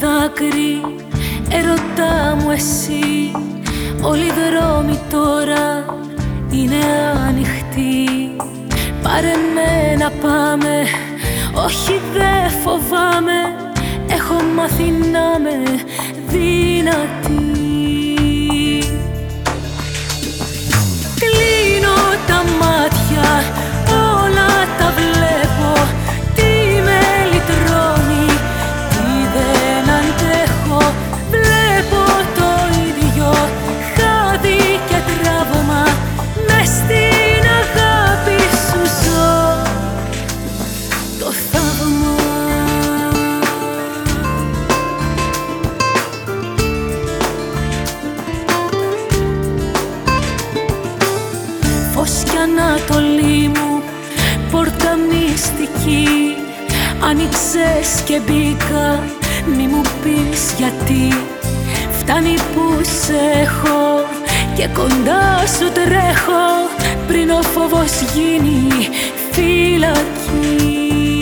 δάκρυ Ερωτά μου εσύ. Όλοι οι δρόμοι τώρα είναι ανοιχτοί Πάρε με να πάμε Όχι δε φοβάμαι. Έχω μάθει να με δυνατή Ανατολή μου πόρτα μυστική. Άνοιξες και μπήκα μη μου πεις γιατί. Φτάνει που σε έχω και κοντά σου τρέχω. Πριν ο φόβος γίνει φυλακή